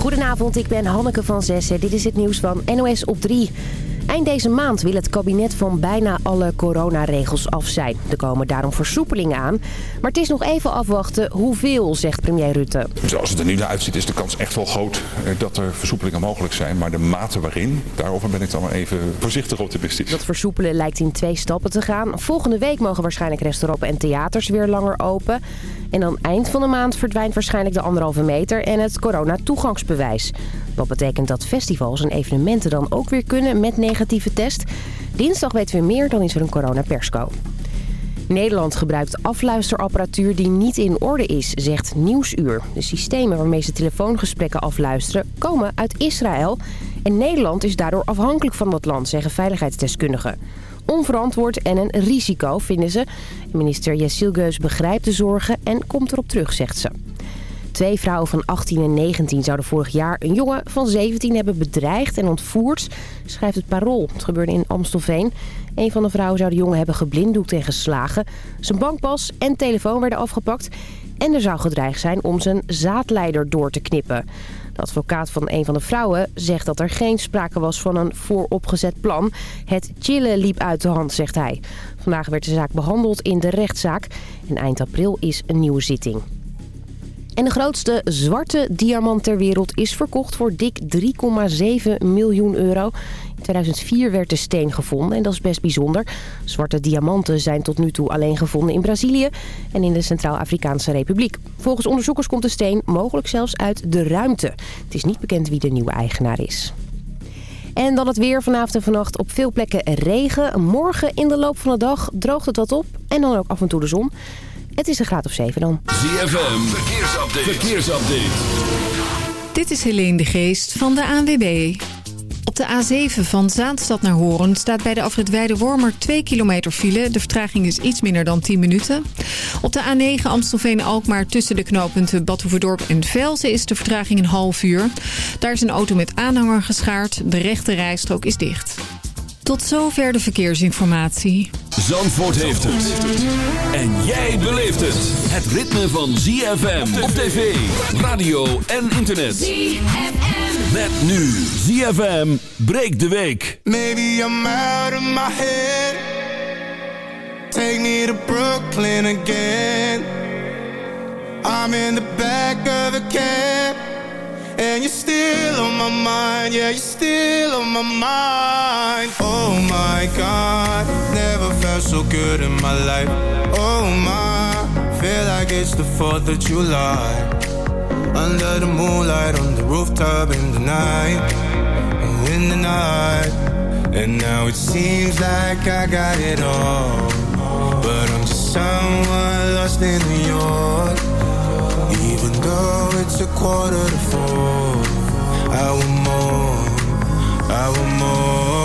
Goedenavond, ik ben Hanneke van Zessen. Dit is het nieuws van NOS op 3. Eind deze maand wil het kabinet van bijna alle coronaregels af zijn. Er komen daarom versoepelingen aan. Maar het is nog even afwachten hoeveel, zegt premier Rutte. Zoals het er nu naar uitziet is de kans echt wel groot eh, dat er versoepelingen mogelijk zijn. Maar de mate waarin, daarover ben ik dan maar even voorzichtig optimistisch. Dat versoepelen lijkt in twee stappen te gaan. Volgende week mogen waarschijnlijk restaurants en theaters weer langer open. En dan eind van de maand verdwijnt waarschijnlijk de anderhalve meter en het corona-toegangsbewijs. Wat betekent dat festivals en evenementen dan ook weer kunnen met negatieve test. Dinsdag weten we meer, dan is er een coronapersco. Nederland gebruikt afluisterapparatuur die niet in orde is, zegt Nieuwsuur. De systemen waarmee ze telefoongesprekken afluisteren komen uit Israël. En Nederland is daardoor afhankelijk van dat land, zeggen veiligheidsdeskundigen. Onverantwoord en een risico, vinden ze. Minister Jessil Geus begrijpt de zorgen en komt erop terug, zegt ze. Twee vrouwen van 18 en 19 zouden vorig jaar een jongen van 17 hebben bedreigd en ontvoerd, schrijft het Parool. Het gebeurde in Amstelveen. Een van de vrouwen zou de jongen hebben geblinddoekt en geslagen. Zijn bankpas en telefoon werden afgepakt. En er zou gedreigd zijn om zijn zaadleider door te knippen. Advocaat van een van de vrouwen zegt dat er geen sprake was van een vooropgezet plan. Het chillen liep uit de hand, zegt hij. Vandaag werd de zaak behandeld in de rechtszaak. En eind april is een nieuwe zitting. En de grootste zwarte diamant ter wereld is verkocht voor dik 3,7 miljoen euro. In 2004 werd de steen gevonden en dat is best bijzonder. Zwarte diamanten zijn tot nu toe alleen gevonden in Brazilië en in de Centraal-Afrikaanse Republiek. Volgens onderzoekers komt de steen mogelijk zelfs uit de ruimte. Het is niet bekend wie de nieuwe eigenaar is. En dan het weer vanavond en vannacht op veel plekken regen. Morgen in de loop van de dag droogt het wat op en dan ook af en toe de zon. Het is een graad of 7 dan. ZFM, verkeersupdate. verkeersupdate. Dit is Helene de Geest van de ANWB. De A7 van Zaanstad naar Hoorn staat bij de afrit Weide-Wormer 2 kilometer file. De vertraging is iets minder dan 10 minuten. Op de A9 Amstelveen-Alkmaar tussen de knooppunten Badhoevedorp en Velzen is de vertraging een half uur. Daar is een auto met aanhanger geschaard. De rechte rijstrook is dicht. Tot zover de verkeersinformatie. Zandvoort heeft het. En jij beleeft het. Het ritme van ZFM op tv, radio en internet. ZFM. Met nu ZFM breek de week. Maybe I'm out of my head. Take me to Brooklyn again. I'm in the back of a cab. And you're still on my mind, yeah, you're still on my mind Oh my God, never felt so good in my life Oh my, feel like it's the 4th of July Under the moonlight, on the rooftop in the night. In the night. And now it seems like I got it all. But I'm just someone lost in New York. Even though it's a quarter to four. I want more, I want more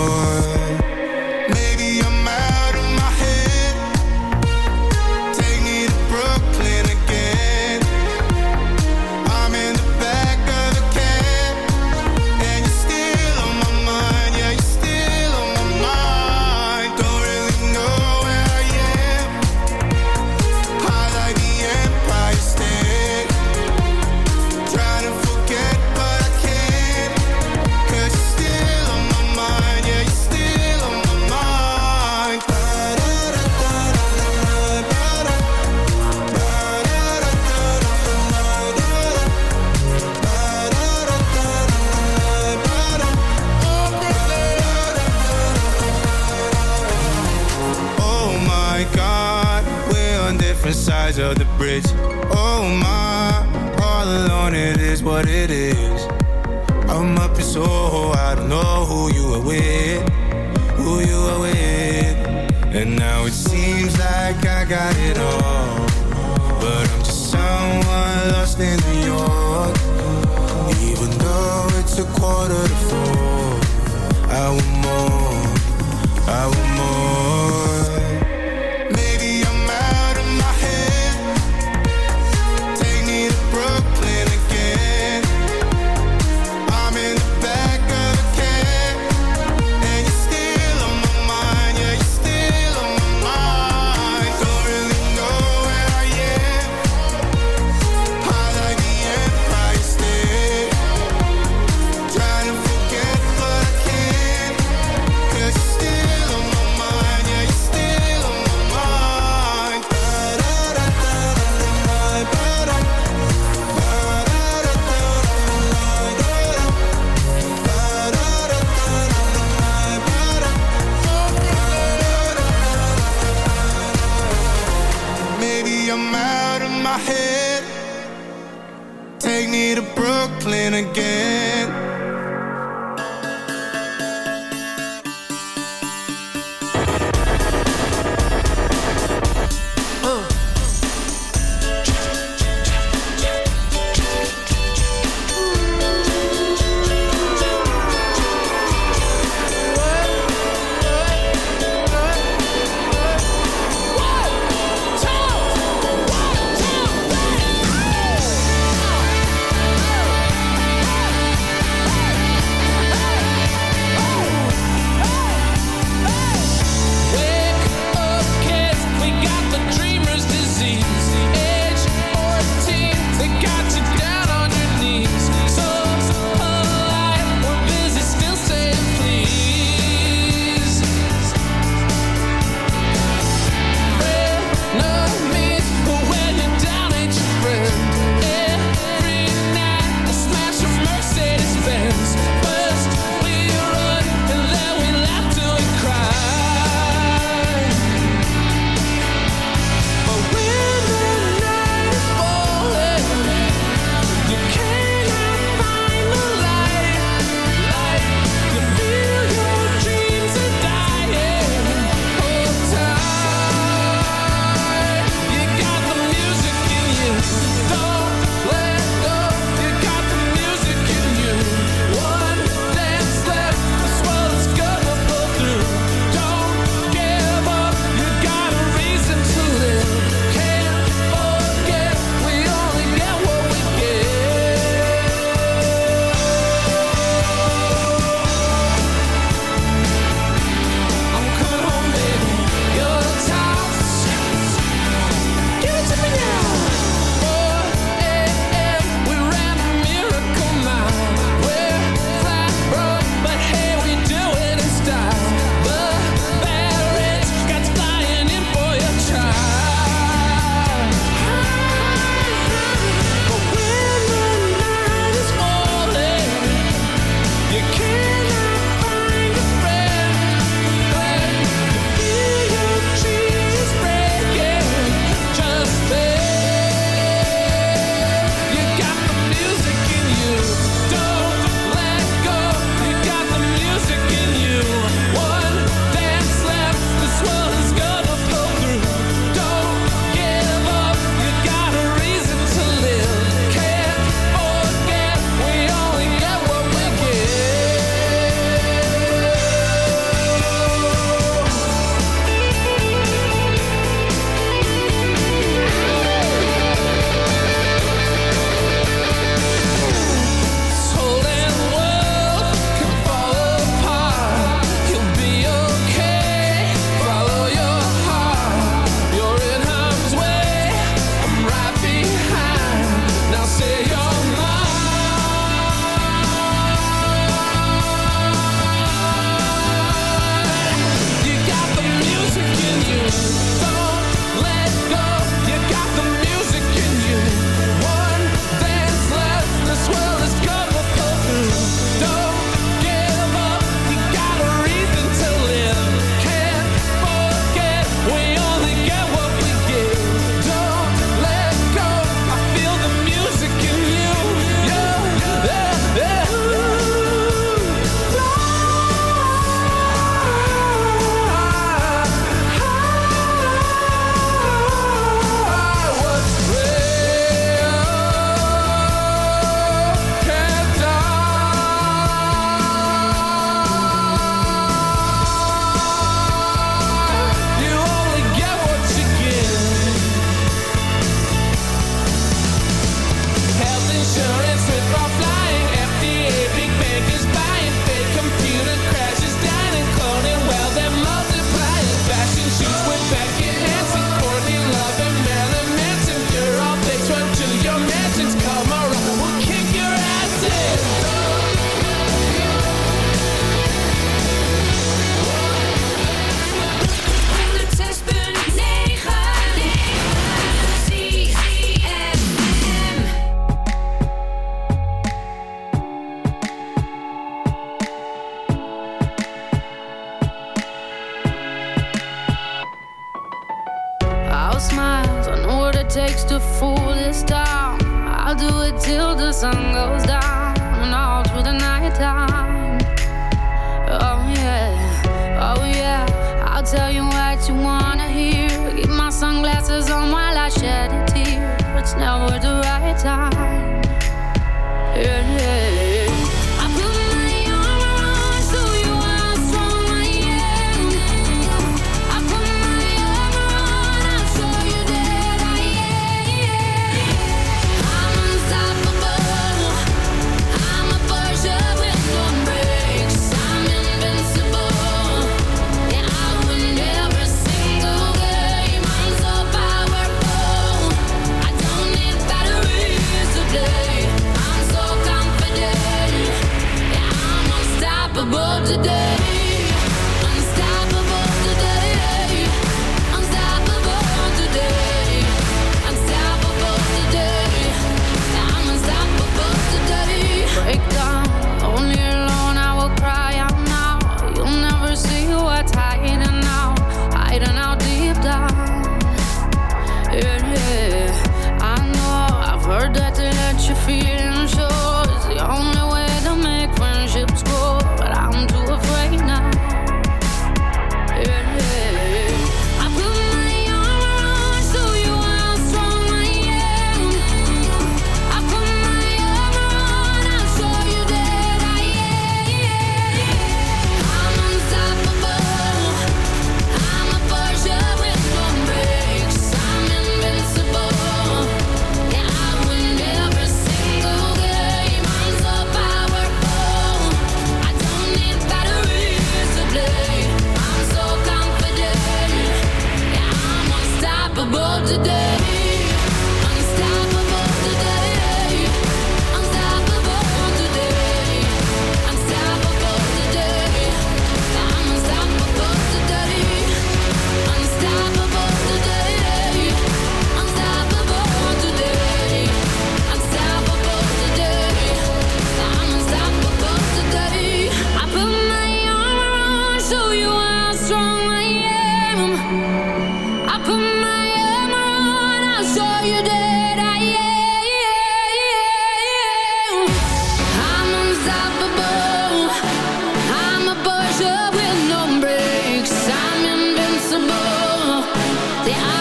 the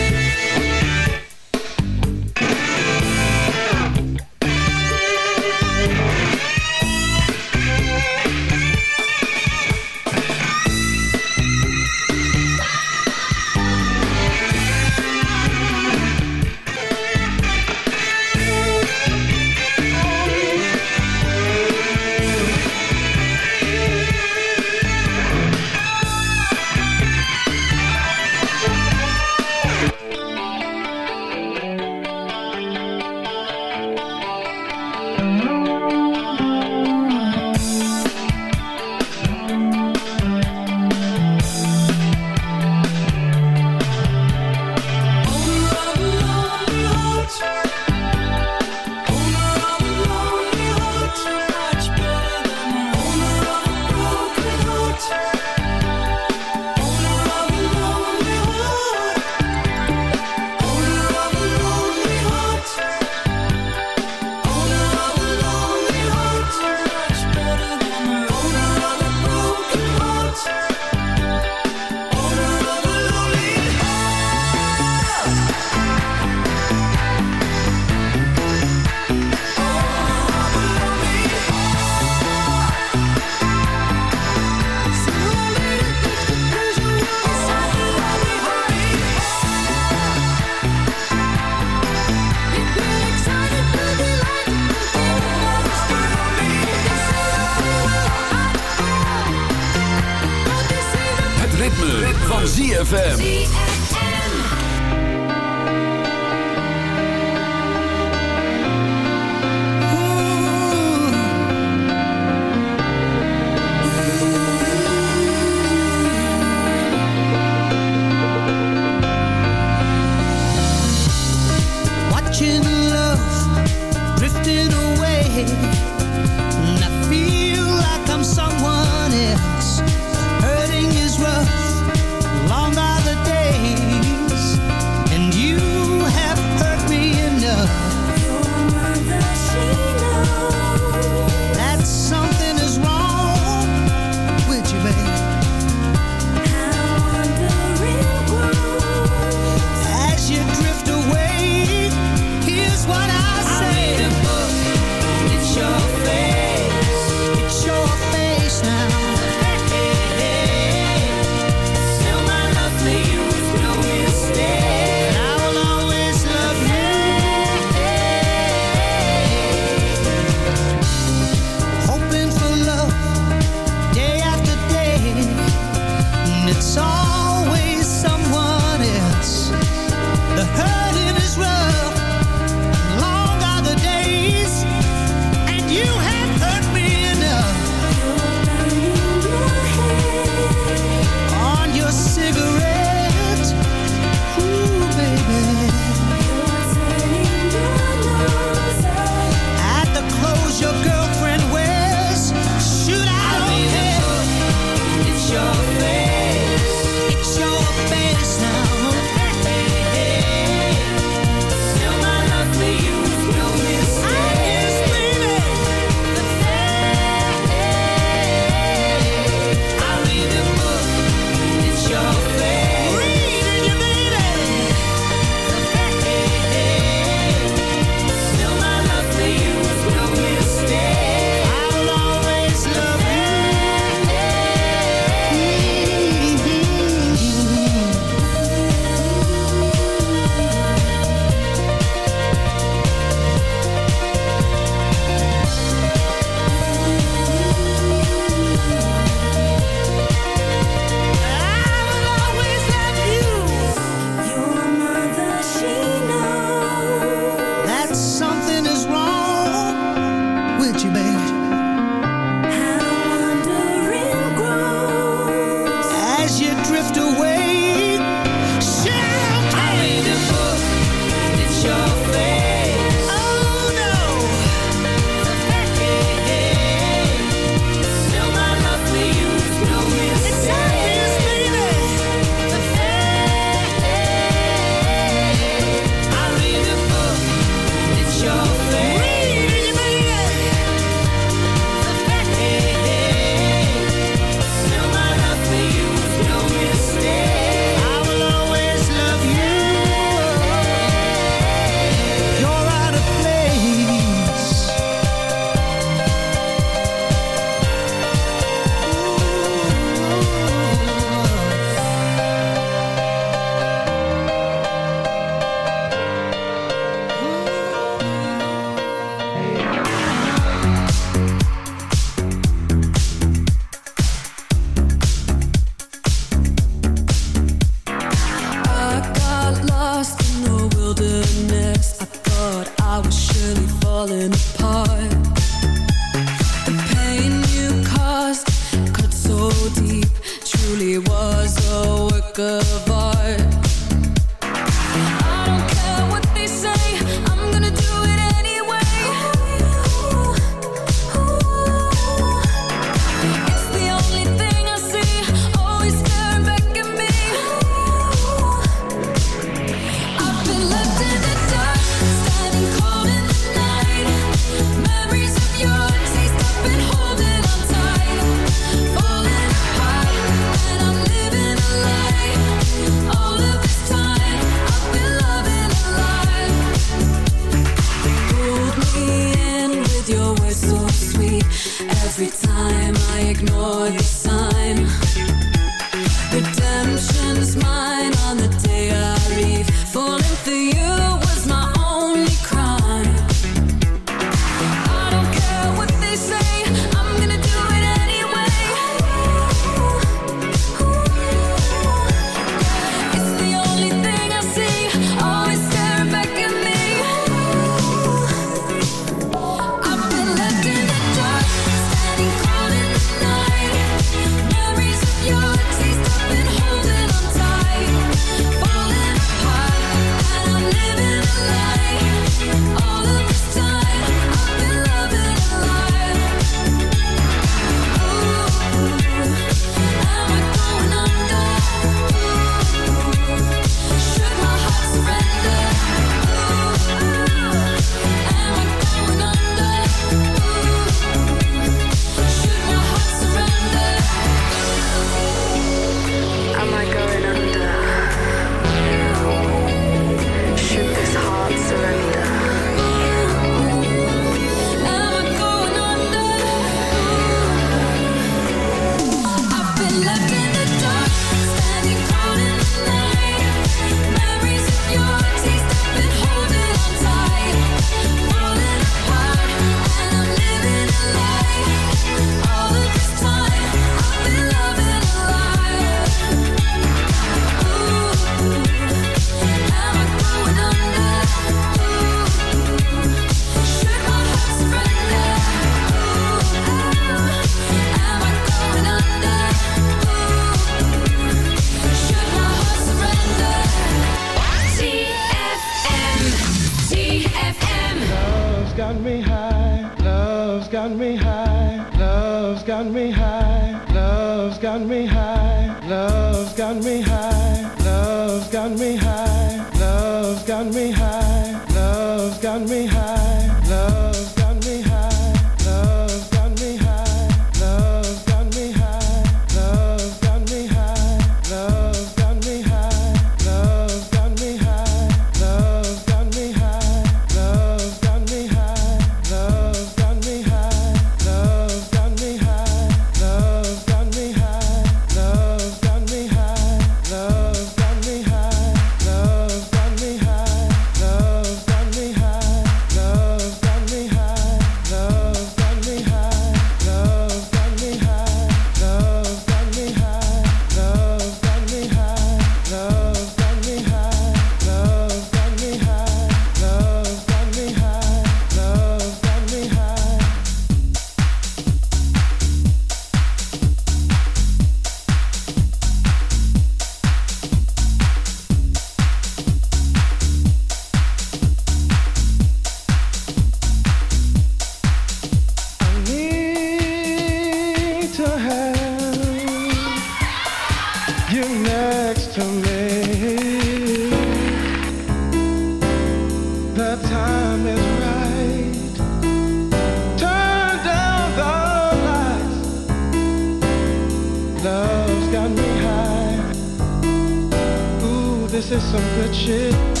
This is some good shit.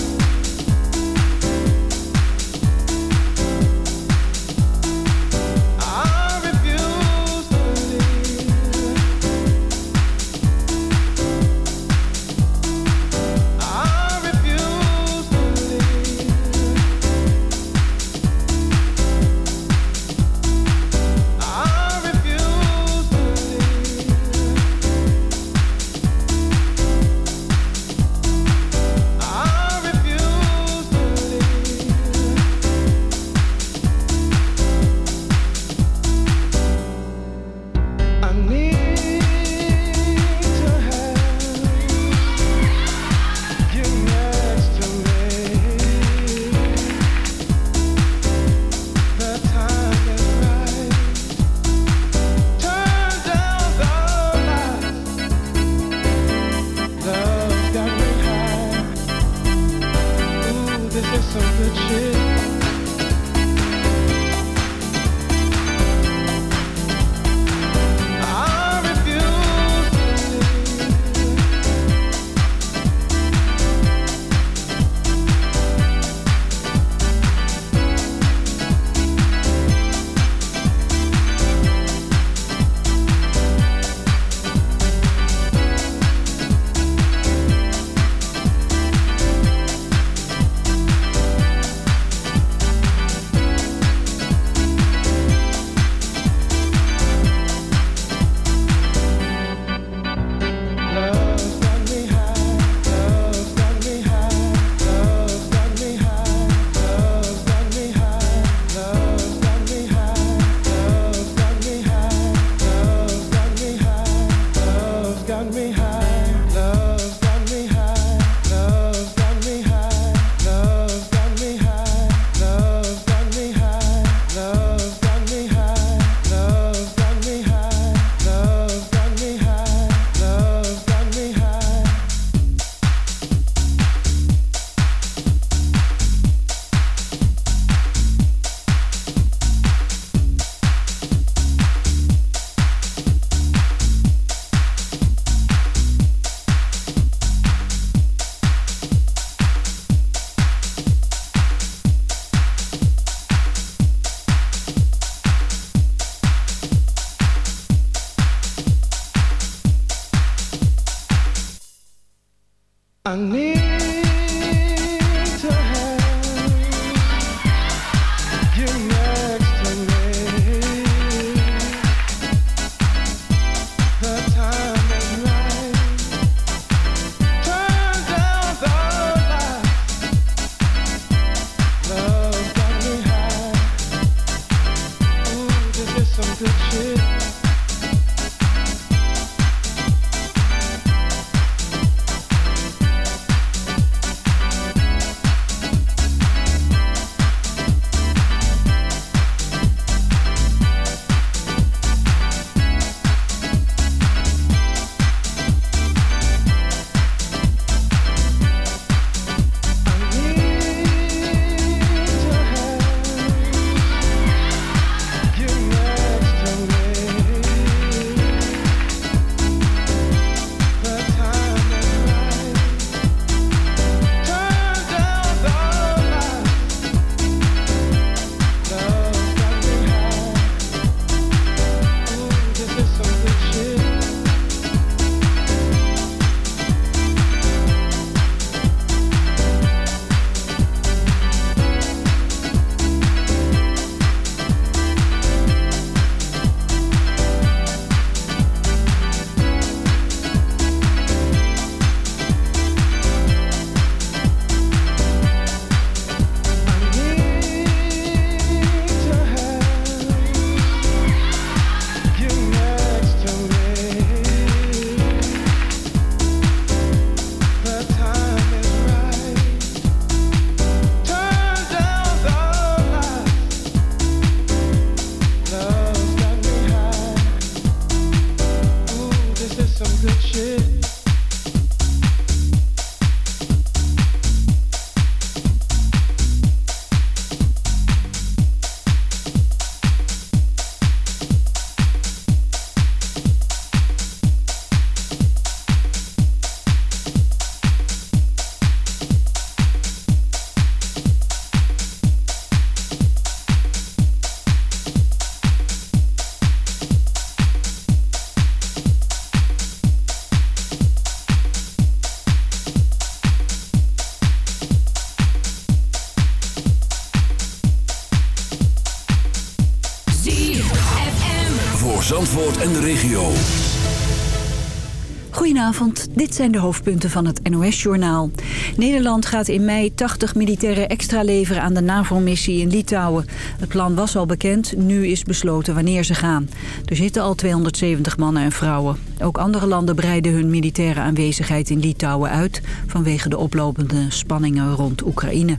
Dit zijn de hoofdpunten van het NOS-journaal. Nederland gaat in mei 80 militairen extra leveren aan de NAVO-missie in Litouwen. Het plan was al bekend, nu is besloten wanneer ze gaan. Er zitten al 270 mannen en vrouwen. Ook andere landen breiden hun militaire aanwezigheid in Litouwen uit... vanwege de oplopende spanningen rond Oekraïne.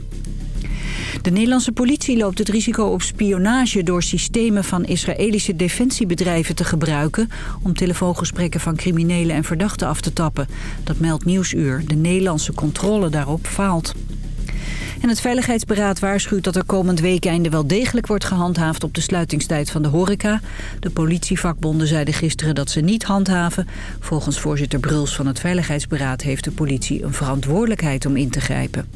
De Nederlandse politie loopt het risico op spionage door systemen van Israëlische defensiebedrijven te gebruiken om telefoongesprekken van criminelen en verdachten af te tappen. Dat meldt Nieuwsuur. De Nederlandse controle daarop faalt. En het Veiligheidsberaad waarschuwt dat er komend weekende wel degelijk wordt gehandhaafd op de sluitingstijd van de horeca. De politievakbonden zeiden gisteren dat ze niet handhaven. Volgens voorzitter Bruls van het Veiligheidsberaad heeft de politie een verantwoordelijkheid om in te grijpen.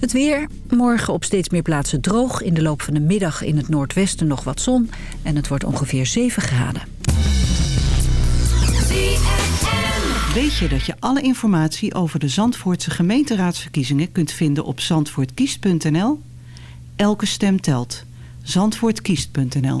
Het weer. Morgen op steeds meer plaatsen droog. In de loop van de middag in het noordwesten nog wat zon. En het wordt ongeveer 7 graden. Weet je dat je alle informatie over de Zandvoortse gemeenteraadsverkiezingen kunt vinden op zandvoortkiest.nl? Elke stem telt. Zandvoortkiest.nl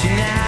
tonight